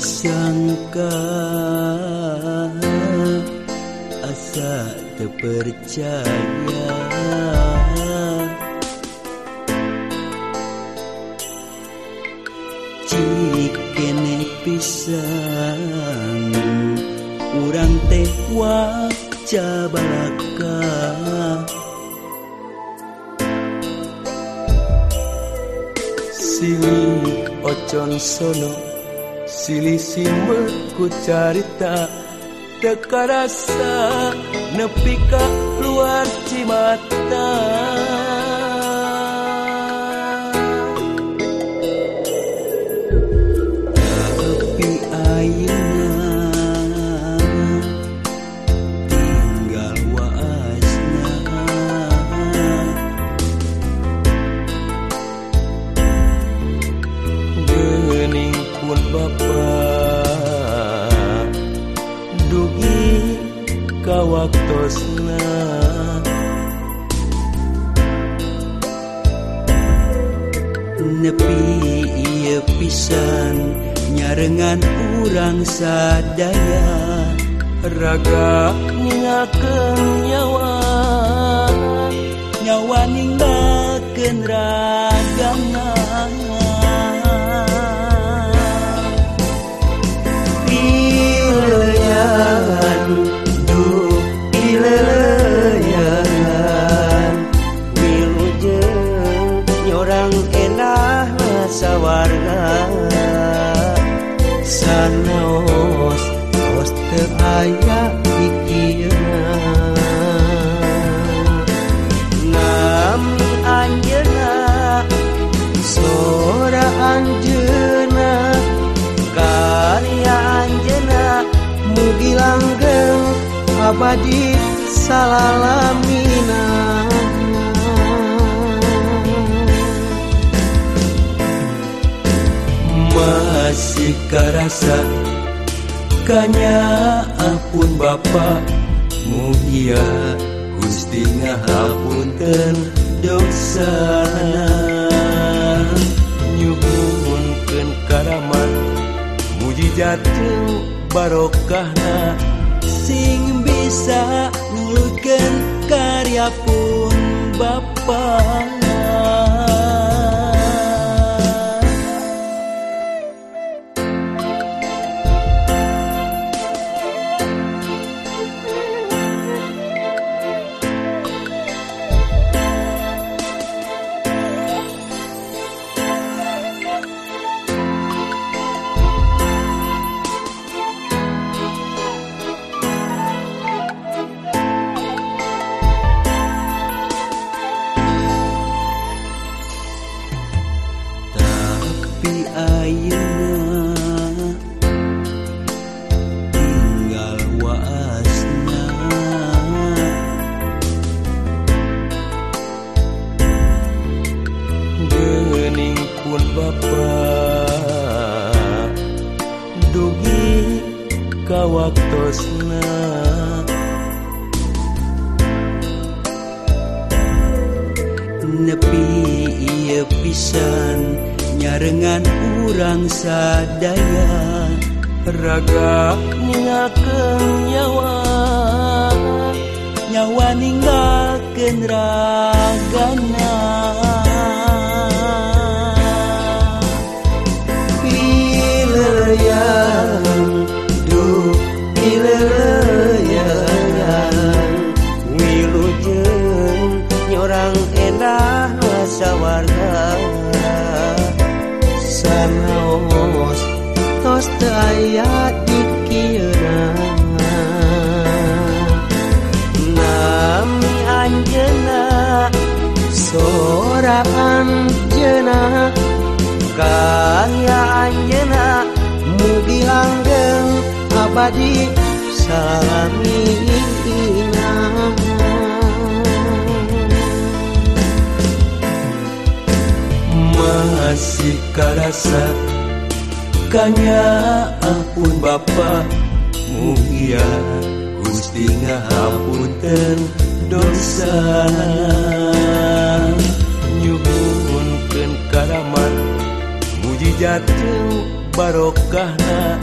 sangka asa terpercaya. Cik kene pisang Urang teh wajah balaka. Silik ocon sono silisimeku carita teka rasa nepi ka luar cimata. Kawaktosna Nepi iya pisan Nyarengan urang sadaya. Raga ningakeun nyawa Nyawa ninggalkeun ragana Mugi langgeng Abadi salalamina Masih karasa Kanya ampun Bapak Mugia Gusti ngahapunten dosana Nyuhunkeun karaman jeung barokahna sing bisa nulutkeun karya pun Bapak. Dugi kawaktosna Nepi iya pisan Nyarengan urang sadaya. Raga ningakeun nyawa Nyawa ninggalkeun ragana teu aya dikieuna Nami anjeuna Karya langgeng abadi salamina masih karasa Makanya ampun Bapak Mugia Gusti ngahapunten dosa Nyuhunkeun karamat muji jatuh barokahna